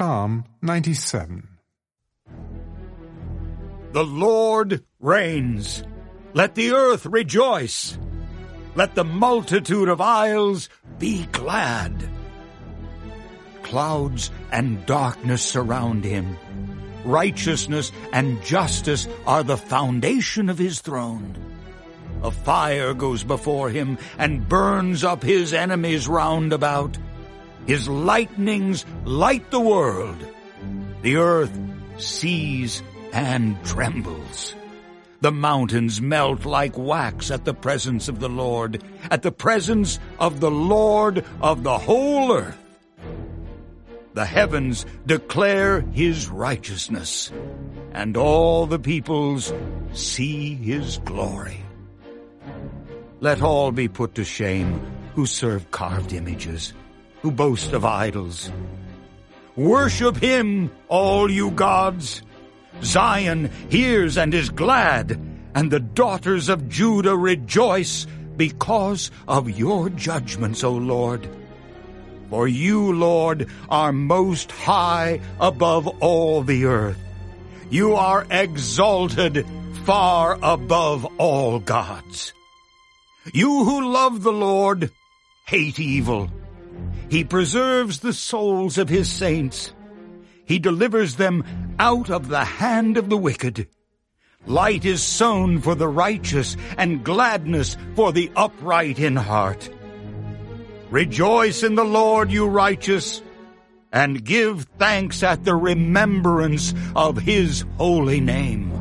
Psalm 97 The Lord reigns. Let the earth rejoice. Let the multitude of isles be glad. Clouds and darkness surround him. Righteousness and justice are the foundation of his throne. A fire goes before him and burns up his enemies round about. His lightnings light the world. The earth sees and trembles. The mountains melt like wax at the presence of the Lord, at the presence of the Lord of the whole earth. The heavens declare his righteousness, and all the peoples see his glory. Let all be put to shame who serve carved images, who boast of idols. Worship him, all you gods. Zion hears and is glad, and the daughters of Judah rejoice because of your judgments, O Lord. For you, Lord, are most high above all the earth. You are exalted far above all gods. You who love the Lord hate evil. He preserves the souls of his saints. He delivers them out of the hand of the wicked. Light is sown for the righteous and gladness for the upright in heart. Rejoice in the Lord, you righteous, and give thanks at the remembrance of his holy name.